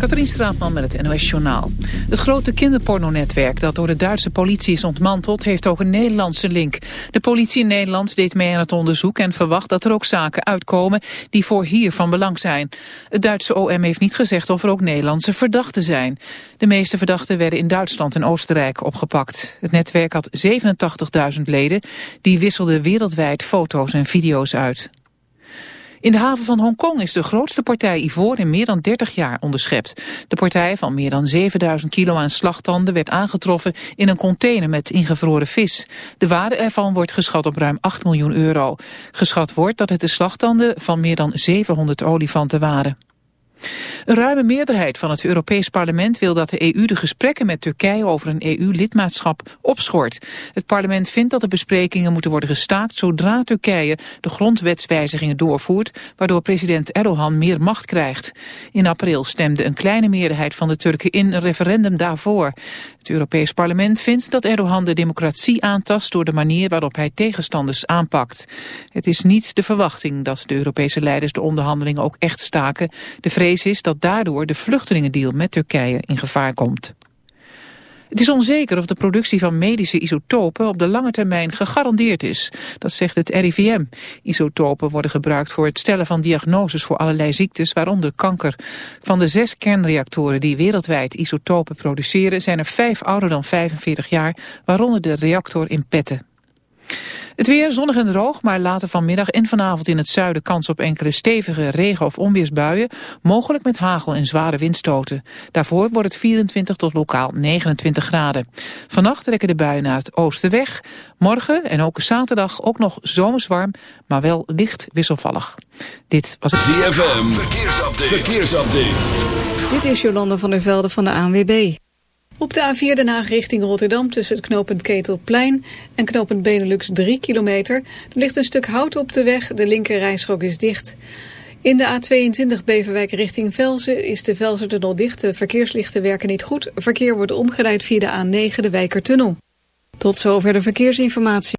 Katrien Straatman met het NOS Journaal. Het grote kinderpornonetwerk dat door de Duitse politie is ontmanteld... heeft ook een Nederlandse link. De politie in Nederland deed mee aan het onderzoek... en verwacht dat er ook zaken uitkomen die voor hier van belang zijn. Het Duitse OM heeft niet gezegd of er ook Nederlandse verdachten zijn. De meeste verdachten werden in Duitsland en Oostenrijk opgepakt. Het netwerk had 87.000 leden. Die wisselden wereldwijd foto's en video's uit. In de haven van Hongkong is de grootste partij ivoor in meer dan 30 jaar onderschept. De partij van meer dan 7000 kilo aan slagtanden werd aangetroffen in een container met ingevroren vis. De waarde ervan wordt geschat op ruim 8 miljoen euro. Geschat wordt dat het de slagtanden van meer dan 700 olifanten waren. Een ruime meerderheid van het Europees Parlement wil dat de EU de gesprekken met Turkije over een EU-lidmaatschap opschort. Het parlement vindt dat de besprekingen moeten worden gestaakt zodra Turkije de grondwetswijzigingen doorvoert, waardoor president Erdogan meer macht krijgt. In april stemde een kleine meerderheid van de Turken in een referendum daarvoor. Het Europees Parlement vindt dat Erdogan de democratie aantast door de manier waarop hij tegenstanders aanpakt. Het is niet de verwachting dat de Europese leiders de onderhandelingen ook echt staken. De vrees is dat daardoor de vluchtelingendeal met Turkije in gevaar komt. Het is onzeker of de productie van medische isotopen op de lange termijn gegarandeerd is. Dat zegt het RIVM. Isotopen worden gebruikt voor het stellen van diagnoses voor allerlei ziektes, waaronder kanker. Van de zes kernreactoren die wereldwijd isotopen produceren, zijn er vijf ouder dan 45 jaar, waaronder de reactor in Petten. Het weer zonnig en droog, maar later vanmiddag en vanavond in het zuiden kans op enkele stevige regen- of onweersbuien, mogelijk met hagel en zware windstoten. Daarvoor wordt het 24 tot lokaal 29 graden. Vannacht trekken de buien naar het oosten weg. Morgen en ook zaterdag ook nog zomerswarm, maar wel licht wisselvallig. Dit was het ZFM, verkeersupdate. verkeersupdate. Dit is Jolanda van der Velde van de ANWB. Op de A4 Den Haag richting Rotterdam tussen het knooppunt Ketelplein en knooppunt Benelux 3 kilometer. Er ligt een stuk hout op de weg, de linker rijstrook is dicht. In de A22 Beverwijk richting Velzen is de Velzertunnel dicht. De verkeerslichten werken niet goed. Verkeer wordt omgeleid via de A9, de Wijkertunnel. Tot zover de verkeersinformatie.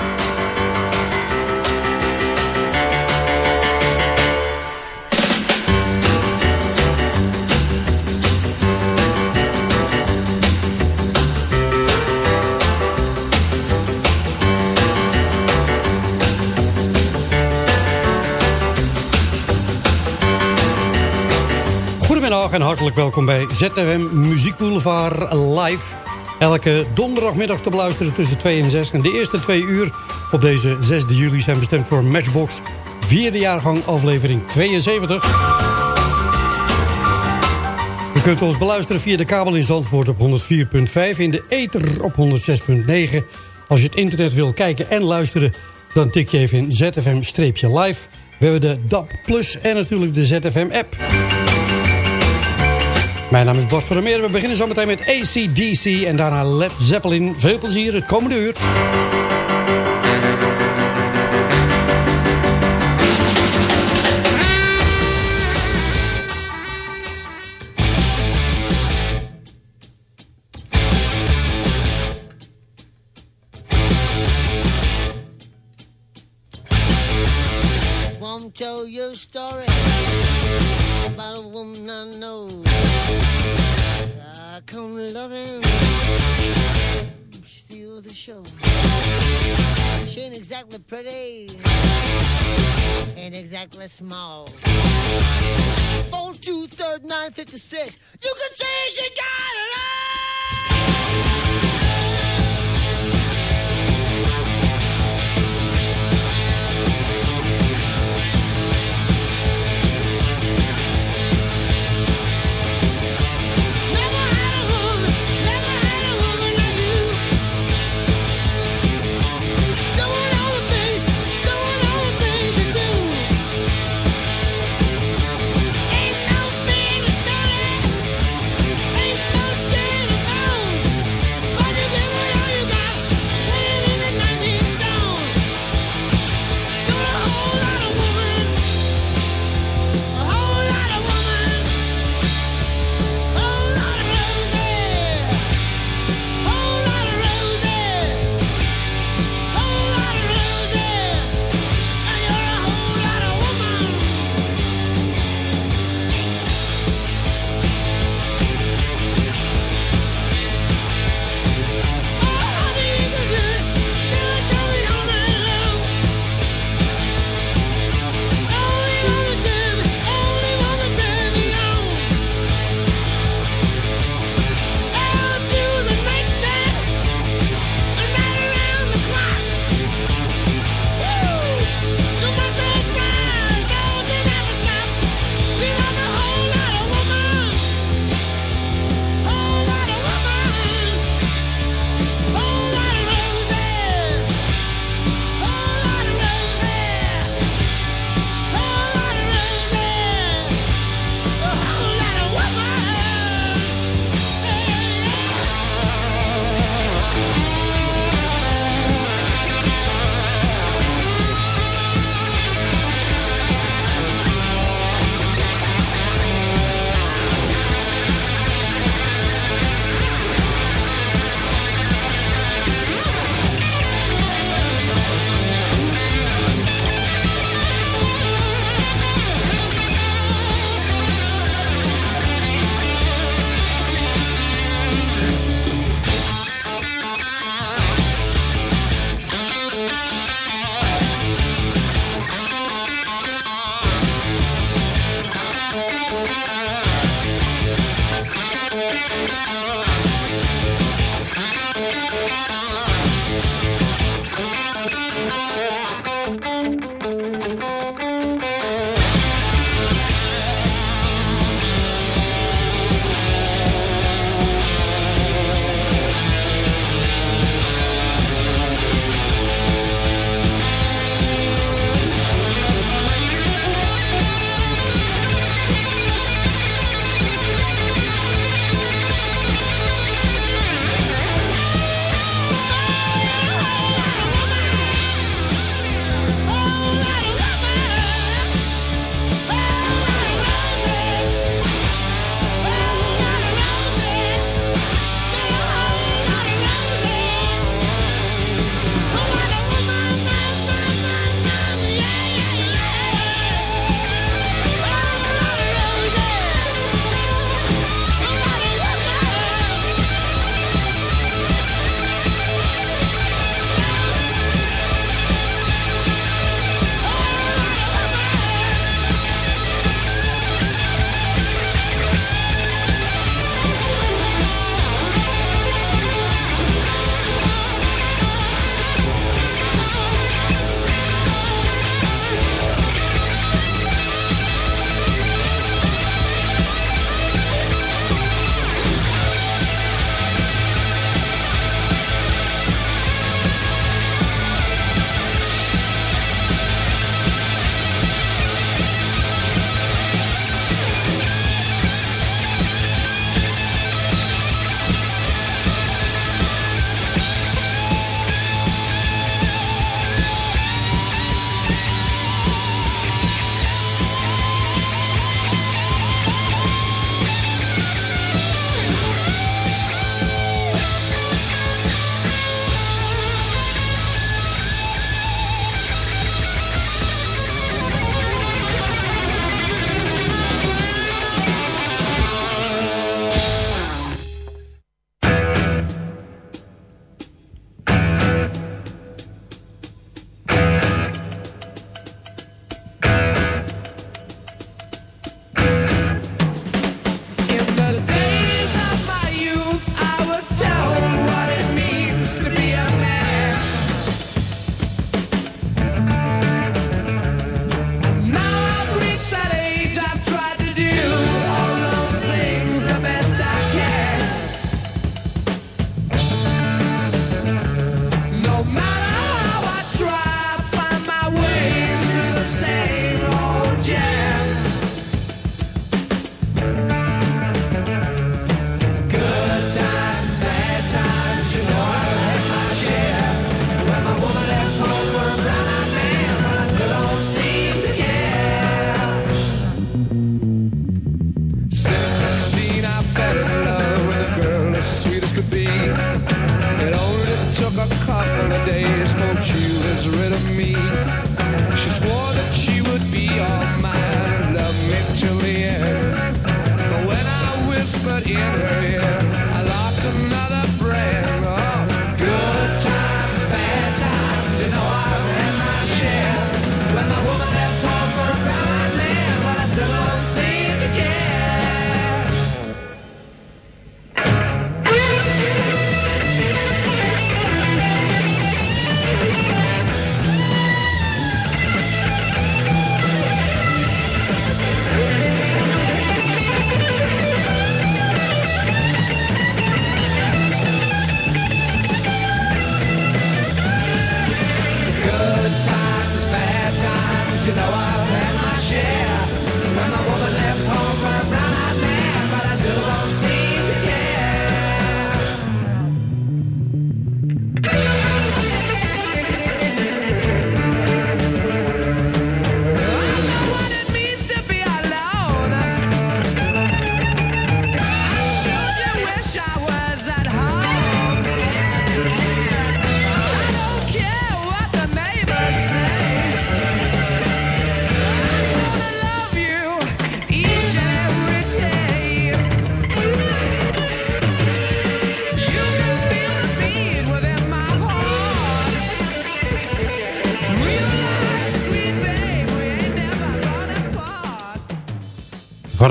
Goedemiddag en hartelijk welkom bij ZFM Muziek Boulevard Live. Elke donderdagmiddag te beluisteren tussen 2 en 6. En de eerste twee uur op deze 6 juli zijn bestemd voor Matchbox. Vierde jaargang aflevering 72. U kunt ons beluisteren via de kabel in Zandvoort op 104.5. In de ether op 106.9. Als je het internet wil kijken en luisteren, dan tik je even in ZFM-live. We hebben de DAB Plus en natuurlijk de ZFM-app. Mijn naam is Bart Vermeer. We beginnen zometeen met ACDC en daarna Led Zeppelin. Veel plezier het komende uur. tell you story about a woman I know. I come loving, steal the show. She ain't exactly pretty, ain't exactly small. Four two third nine fifty six. You can say she got it all.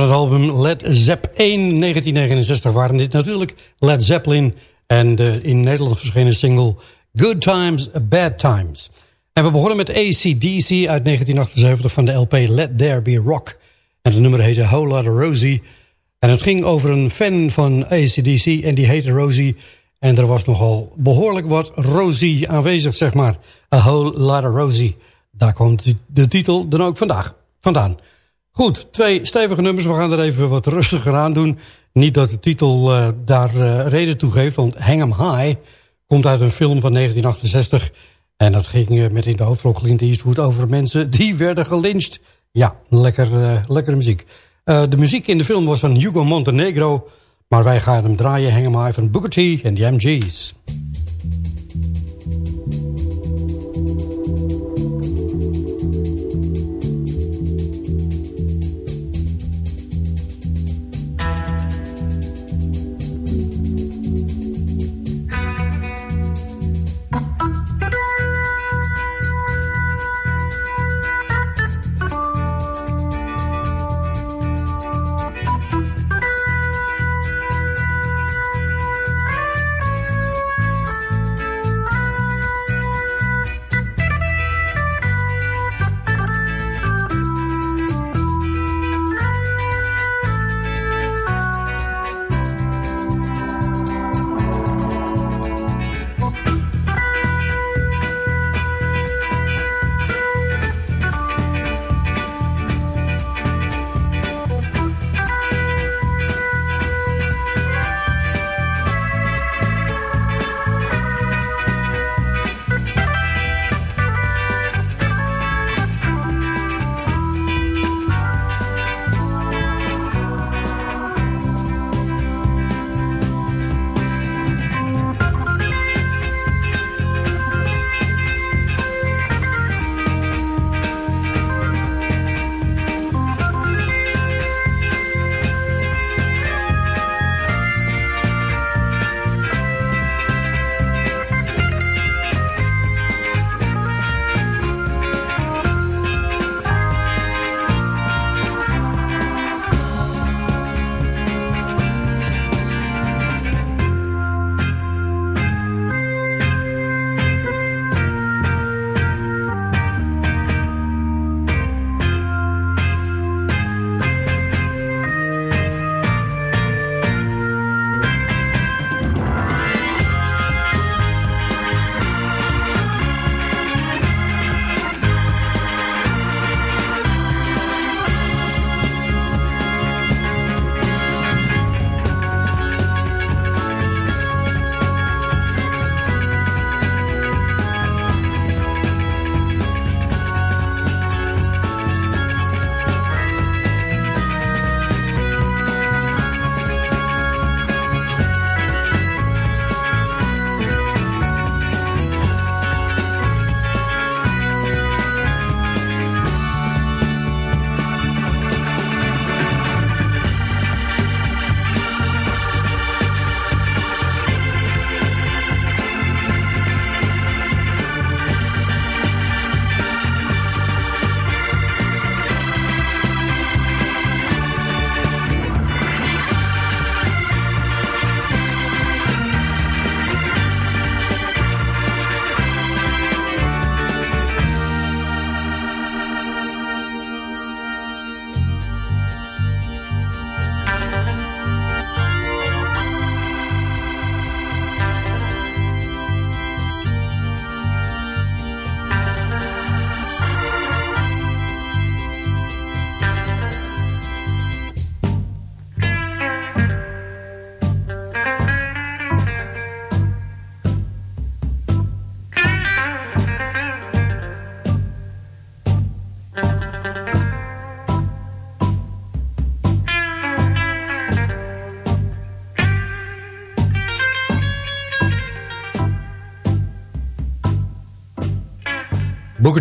Het album Led Zepp 1 1969 waren dit natuurlijk Led Zeppelin... en de in Nederland verschenen single Good Times, Bad Times. En we begonnen met ACDC uit 1978 van de LP Let There Be Rock. En het nummer heette Whole Lotta Rosie. En het ging over een fan van ACDC en die heette Rosie... En er was nogal behoorlijk wat Rosie aanwezig, zeg maar. A Whole Lotta Rosie. Daar komt de titel dan ook vandaag vandaan. Goed, twee stevige nummers. We gaan er even wat rustiger aan doen. Niet dat de titel uh, daar uh, reden toe geeft, want Hang 'em High komt uit een film van 1968. En dat ging uh, met in de hoofdrol Clint Eastwood over mensen die werden gelyncht. Ja, lekker, lekkere muziek. de muziek in de film was van Hugo Montenegro. Maar wij gaan hem draaien, Hang 'em High van Booker T en de MG's.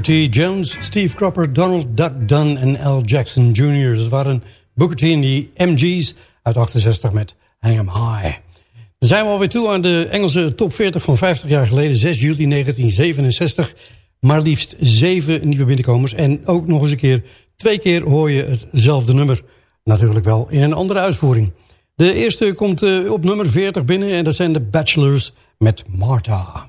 T. Jones, Steve Cropper, Donald Duck Dunn en Al Jackson Jr. Dat waren Booker T en die MG's uit 68 met Hang 'em High. Dan zijn we alweer toe aan de Engelse top 40 van 50 jaar geleden, 6 juli 1967. Maar liefst zeven nieuwe binnenkomers. En ook nog eens een keer, twee keer hoor je hetzelfde nummer. natuurlijk wel in een andere uitvoering. De eerste komt uh, op nummer 40 binnen en dat zijn de Bachelors met Martha.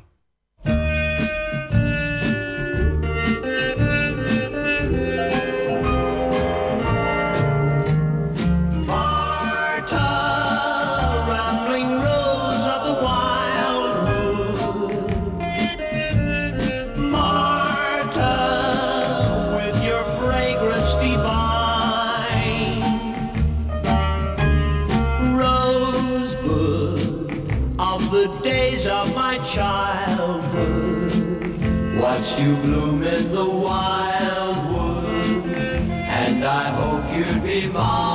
You bloom in the wildwood, and I hope you'd be mine.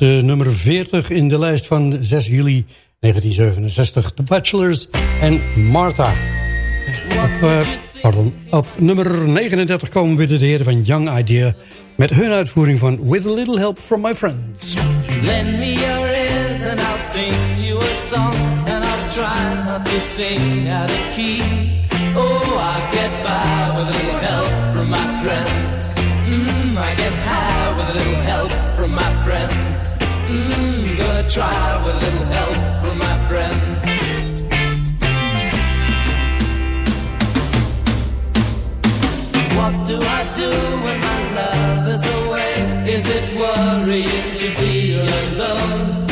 Nummer 40 in de lijst van 6 juli 1967. The Bachelors en Martha. Op, uh, pardon, op nummer 39 komen weer de heren van Young Idea... met hun uitvoering van With a Little Help from My Friends. Lend me your ears and I'll sing you a song... and I'll try not to sing out of key. Oh, I get by with a little help from my friends. Mm, try with a little help from my friends. What do I do when my love is away? Is it worrying to be alone?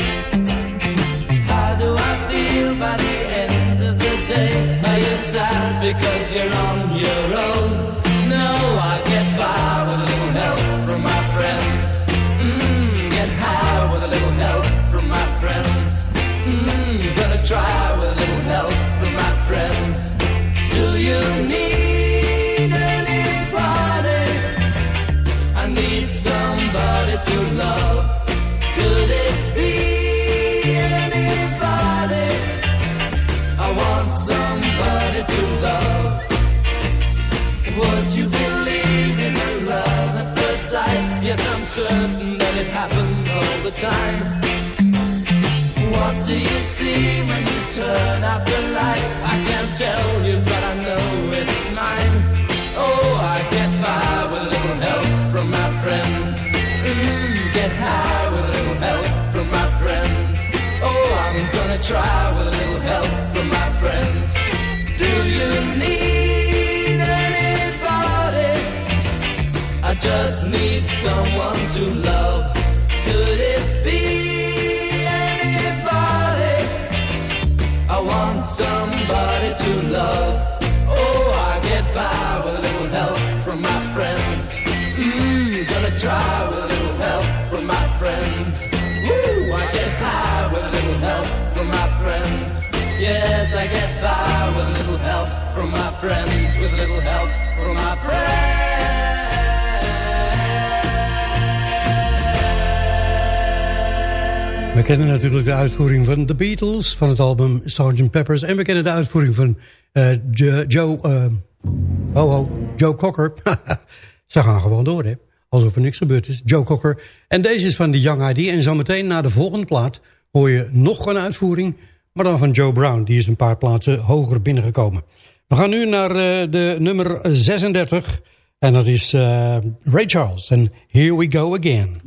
How do I feel by the end of the day? Are you sad because you're on your own? Time. What do you see when you turn out the lights? I can't tell you, but I know it's mine. Oh, I get by with a little help from my friends. Mm, get high with a little help from my friends. Oh, I'm gonna try with a little help from my friends. Do you need anybody? I just need someone to love. love. Oh, I get by with a little help from my friends. Mmm, gonna try with a little help from my friends. Woo, I get by with a little help from my friends. Yes, I get by with a little help from my friends. Kennen natuurlijk de uitvoering van The Beatles... van het album Sgt. Peppers. En we kennen de uitvoering van uh, Joe... Uh, oh, oh, Joe Cocker. Ze gaan gewoon door, hè. Alsof er niks gebeurd is. Joe Cocker. En deze is van de Young ID. En zometeen na de volgende plaat hoor je nog een uitvoering... maar dan van Joe Brown. Die is een paar plaatsen hoger binnengekomen. We gaan nu naar uh, de nummer 36... En dat is uh, Ray Charles en Here We Go Again.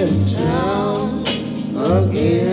In town again.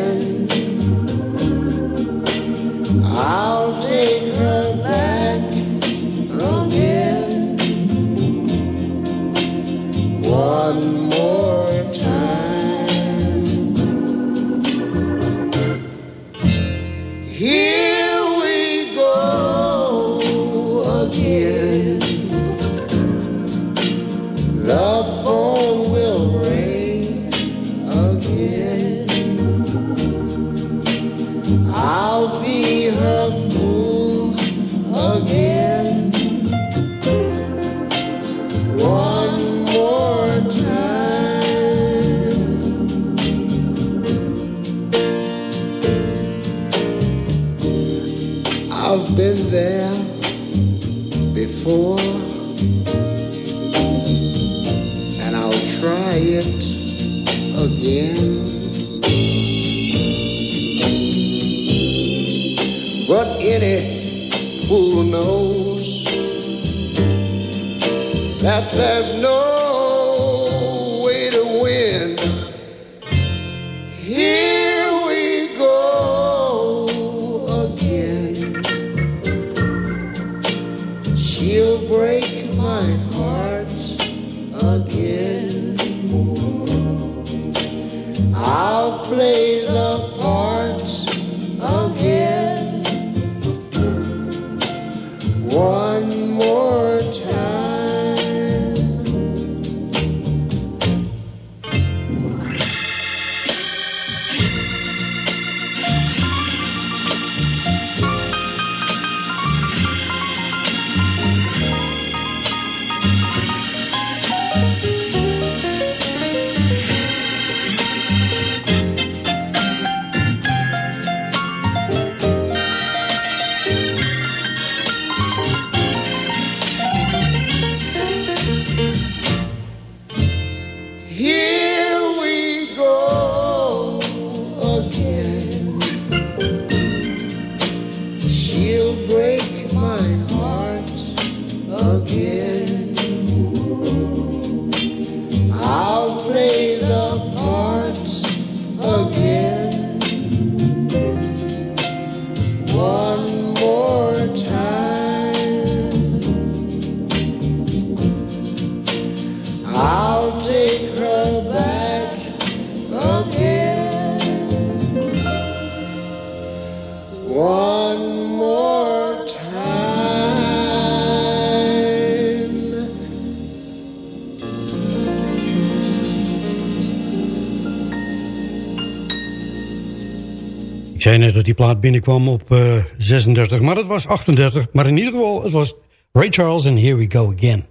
Dat die plaat binnenkwam op eh, 36, maar het was 38. Maar in ieder geval, het was Ray Charles en Here We Go Again.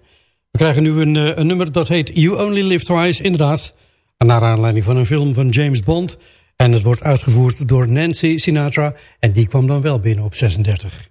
We krijgen nu een, eh, een nummer dat heet You Only Live Twice, inderdaad. Naar aanleiding van een film van James Bond. En het wordt uitgevoerd door Nancy Sinatra. En die kwam dan wel binnen op 36.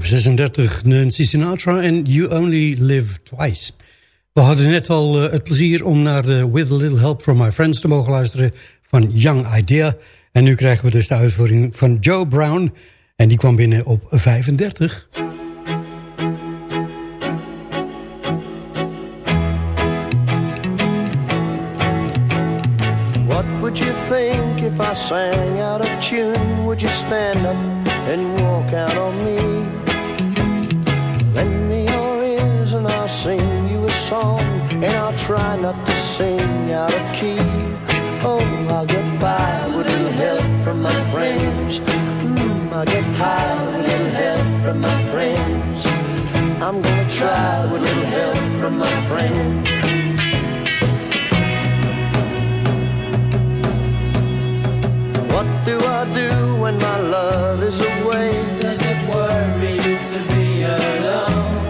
Op 36, Nancy Sinatra en You Only Live Twice. We hadden net al eh, het plezier om naar de With a Little Help From My Friends te mogen luisteren van Young Idea. En nu krijgen we dus de uitvoering van Joe Brown. En die kwam binnen op 35. Try with a little help from my friends. What do I do when my love is away? Does it worry you to be alone?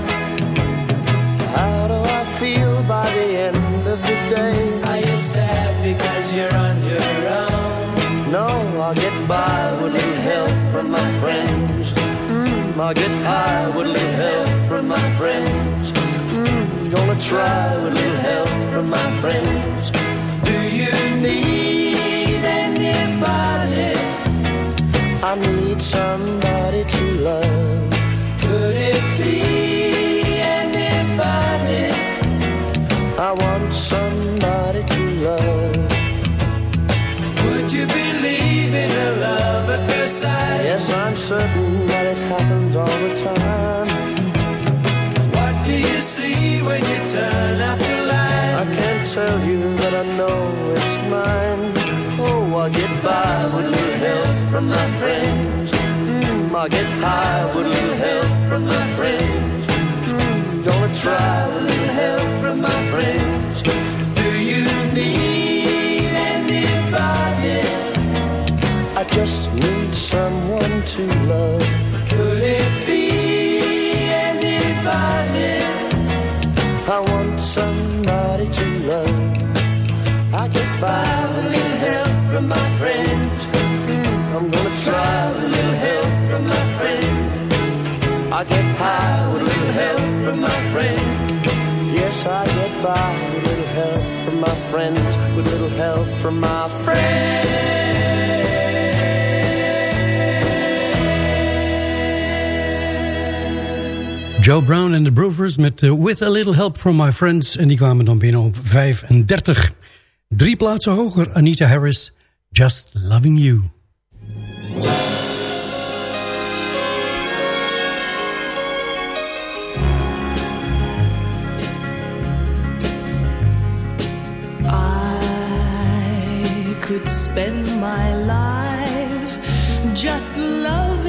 How do I feel by the end of the day? Are you sad because you're on your own? No, I'll get by with a little help from my friends. Mm, I'll get high with a little help from my friends. Mm, gonna try with a little help from my friends. Do you need anybody? I need somebody to love. Could it be anybody? I want somebody to love. Would you believe in a love at first sight? Yes, I'm certain turn out the light? I can't tell you that I know it's mine. Oh, I'll get by with a little help from my friends. Mm, I'll get high with a little help from my friends. Mm, gonna try with a little help from my friends. Do you need anybody? I just need someone to love. Could it be anybody? From my friends. Mm, I'm gonna try with a little help from my friends. I get high with a little help from my friends. Yes, I get by with a little help from my friends. With a little help from my Joe Brown en de Brothers met eh, With a Little Help From My Friends. En die kwamen dan binnen op 35. Drie plaatsen hoger, Anita Harris, Just Loving You. I could spend my life just loving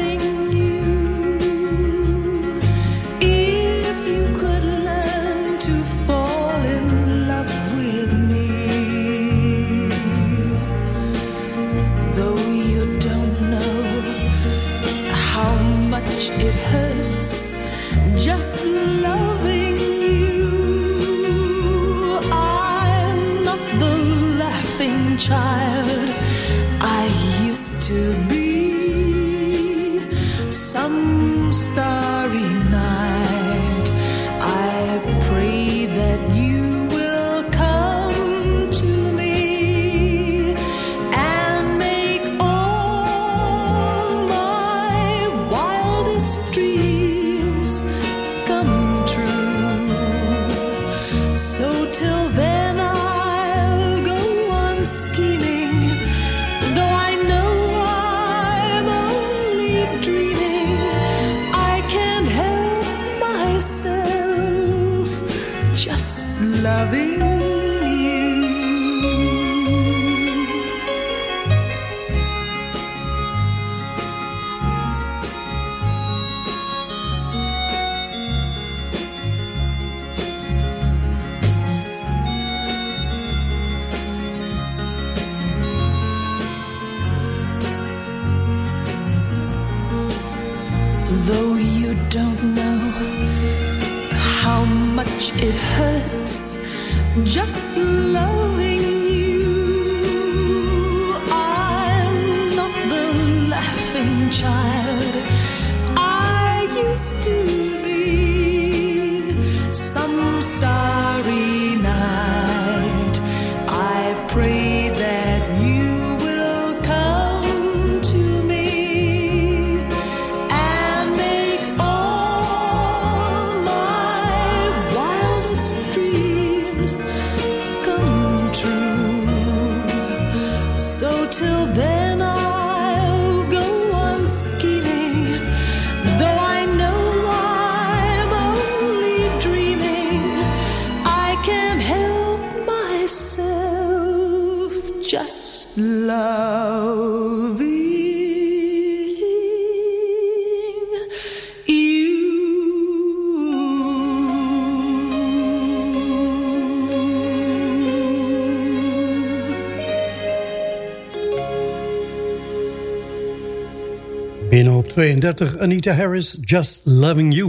32, Anita Harris, Just Loving You.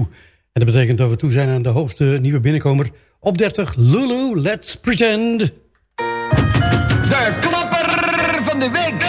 En dat betekent dat we toe zijn aan de hoogste nieuwe binnenkomer. Op 30, Lulu, Let's Pretend. De klapper van de week.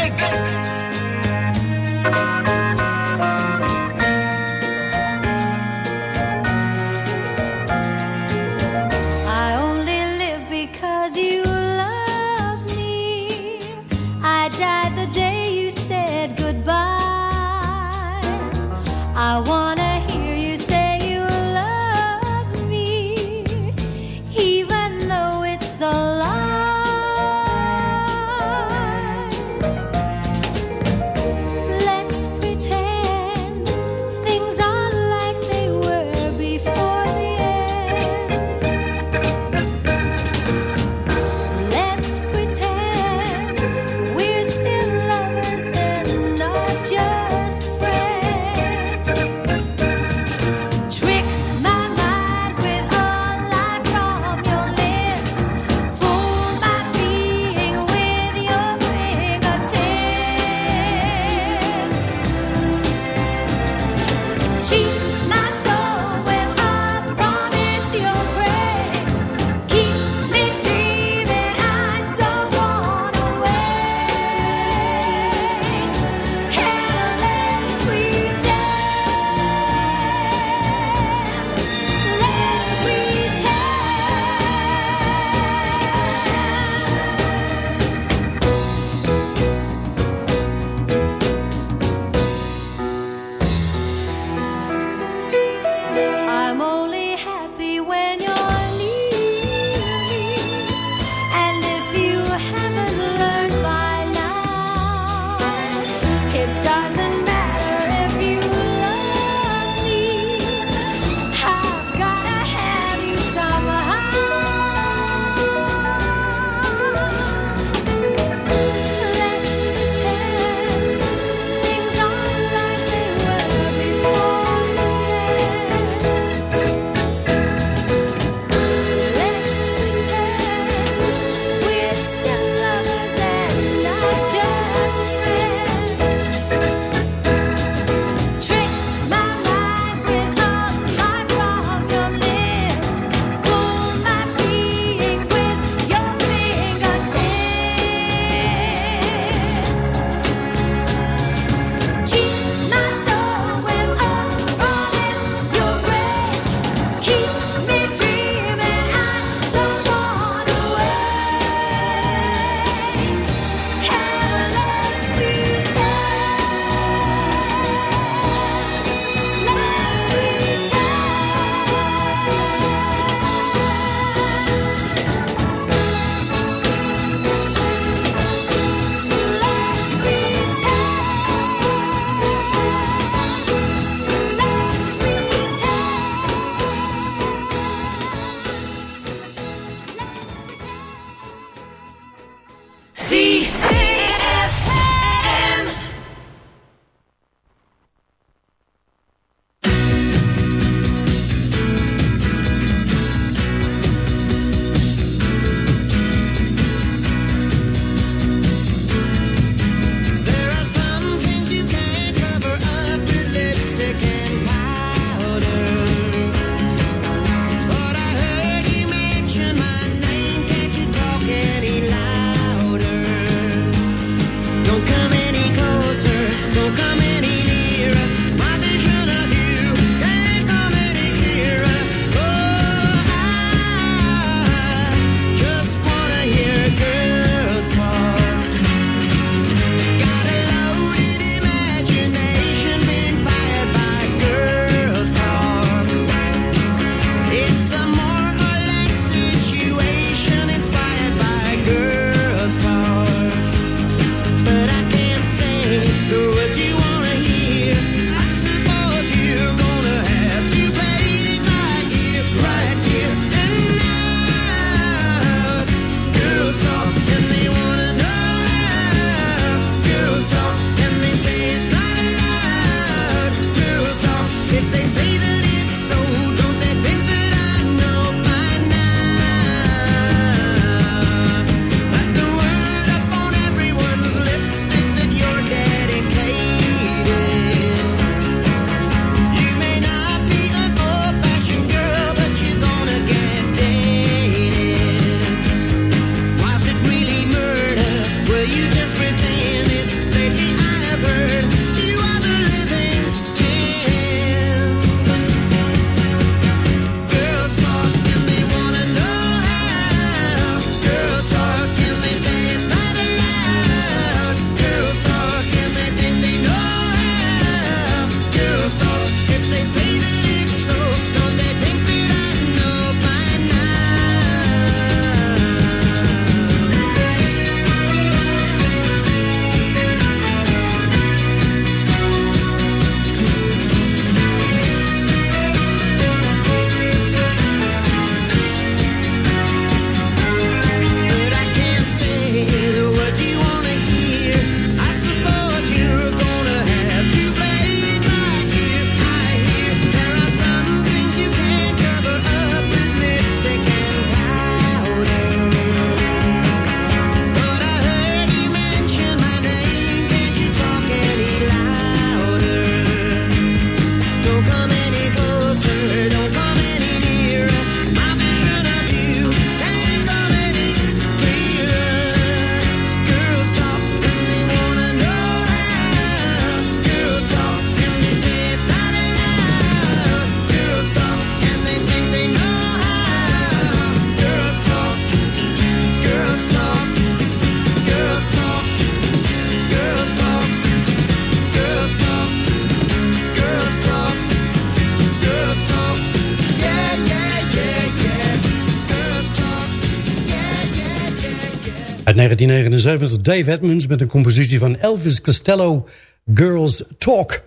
Uit 1979 Dave Edmunds met een compositie van Elvis Costello, Girls Talk.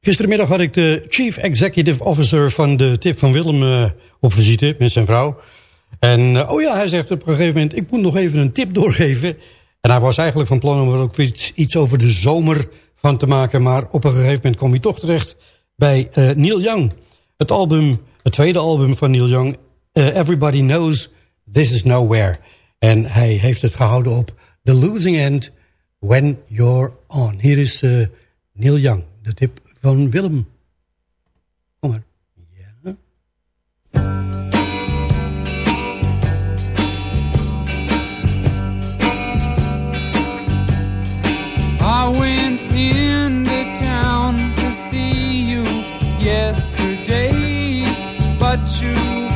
Gistermiddag had ik de Chief Executive Officer van de Tip van Willem uh, op visite met zijn vrouw. En uh, oh ja, hij zegt op een gegeven moment, ik moet nog even een tip doorgeven. En hij was eigenlijk van plan om er ook iets, iets over de zomer van te maken. Maar op een gegeven moment kom hij toch terecht bij uh, Neil Young. Het album, het tweede album van Neil Young, Everybody Knows This Is Nowhere. En hij heeft het gehouden op The Losing End, When You're On. Hier is uh, Neil Young, de tip van Willem. Kom maar. I went into town to see you yesterday, but you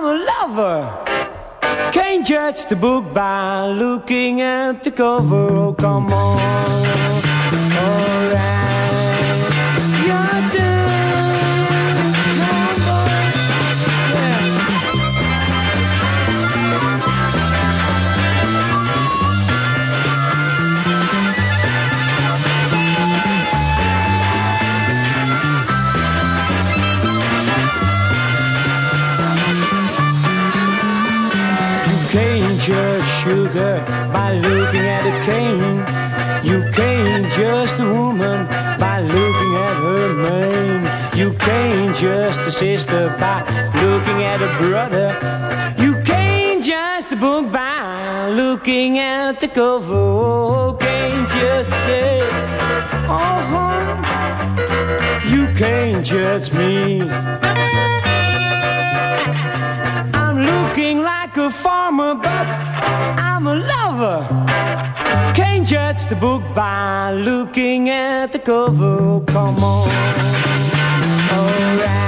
I'm a lover. Can't judge the book by looking at the cover. Oh, come on. Alright. Judge the sister by looking at a brother. You can't the book by looking at the cover. Can't just say, oh, you can't judge me. I'm looking like a farmer, but I'm a lover. Can't judge the book by looking at the cover. Come on. Alright.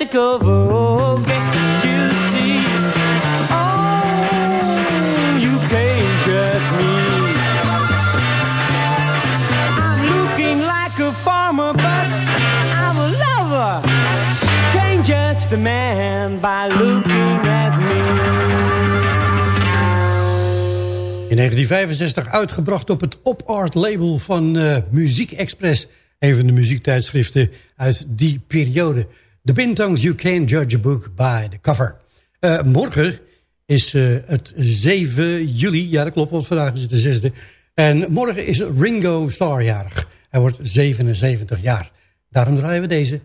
The cover. Can't you see? Oh, you can't judge me. I'm looking like a farmer, but I'm a lover. Can't judge the man by looking at me. In 1965 uitgebracht op het Op Art label van eh, Muziek Express. Een van de muziektijdschriften uit die periode. The Bintangs You Can't Judge a Book by the Cover. Eh, morgen is eh, het 7 juli. Ja, dat klopt, want vandaag is het de zesde. En morgen is Ringo Starr jarig. Hij wordt 77 jaar. Daarom draaien we deze.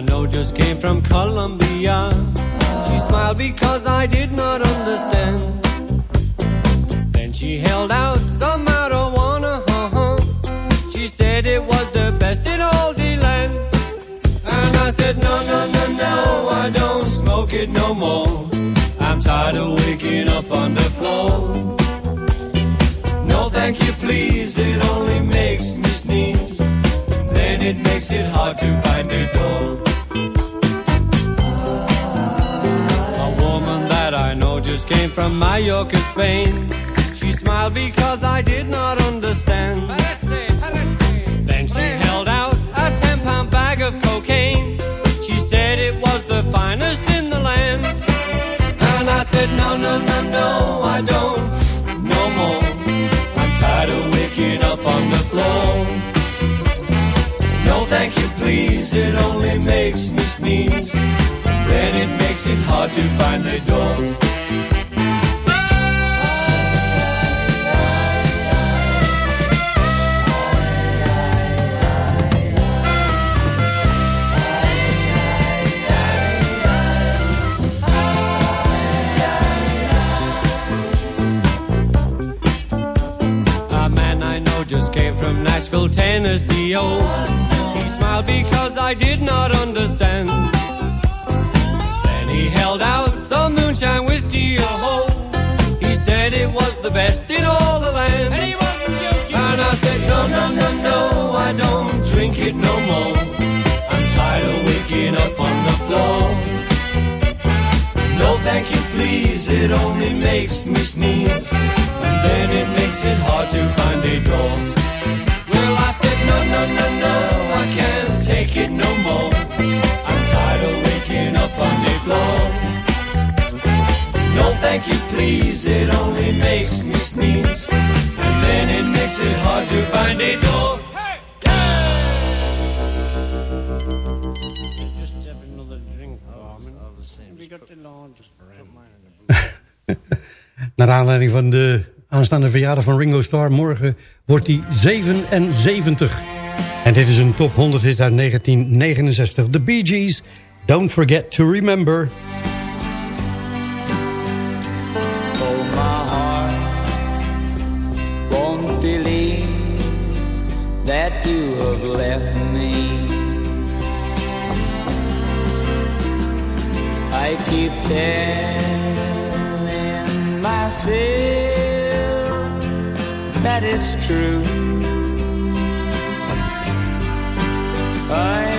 I know just came from Colombia. She smiled because I did not understand. Then she held out some marijuana. Uh-huh. She said it was the best in all the land. And I said, no, no, no, no, I don't smoke it no more. I'm tired of waking up on the floor. No, thank you, please, it only makes me sneeze. Then it makes it hard to find a door. Just came from Mallorca, Spain. She smiled because I did not understand. Then she held out a 10 pound bag of cocaine. She said it was the finest in the land. And I said, no, no, no, no, I don't, no more. I'm tired of waking up on the floor. No, thank you, please, it only makes me sneeze. Then it makes it hard to find the door. Tennessee. Oh, he smiled because I did not understand. Then he held out some moonshine whiskey. Oh, he said it was the best in all the land. And he wasn't joking. And I said, no, no, no, no, I don't drink it no more. I'm tired of waking up on the floor. No thank you please, it only makes me sneeze. And then it makes it hard to find a door. No, no, no, no, I can't take it no more. I'm tired of waking up on the floor. No thank you please, it only makes me sneeze. And then it makes it hard to find a door. Naar aanleiding van de aanstaande verjaardag van Ringo Starr. Morgen wordt hij 77. En dit is een top 100 hit uit 1969. The Bee Gees, Don't Forget to Remember. Oh, my heart won't believe that you left me. I keep telling myself that it's true. I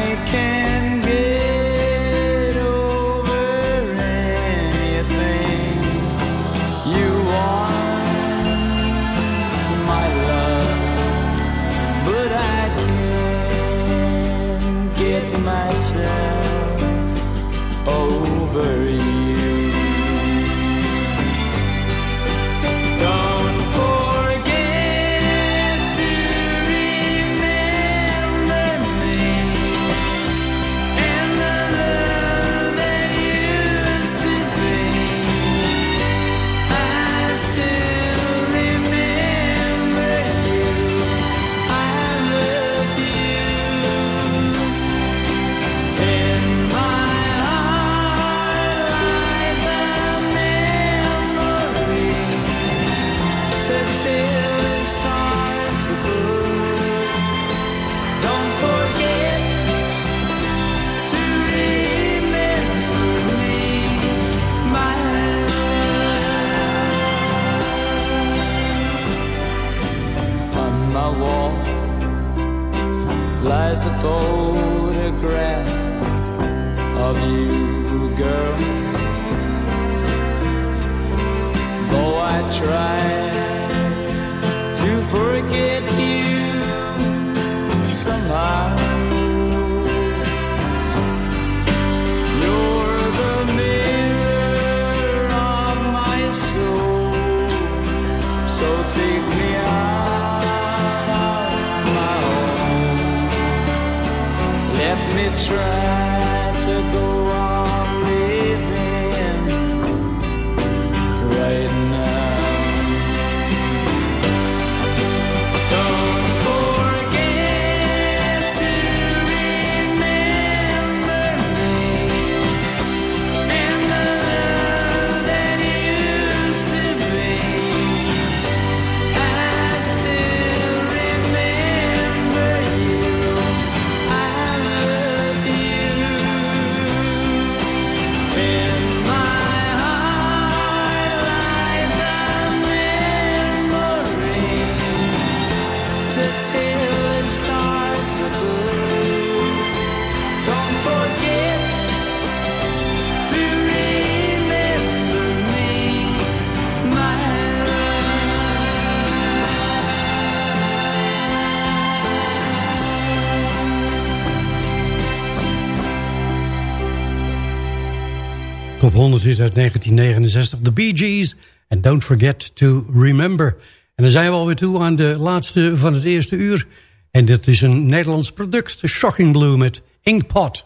of you, girl. Though I try to forget you somehow. You're Top 100 is uit 1969. The Bee Gees. And Don't Forget to Remember. En dan zijn we alweer toe aan de laatste van het eerste uur. En dit is een Nederlands product. De Shocking Blue met Inkpot.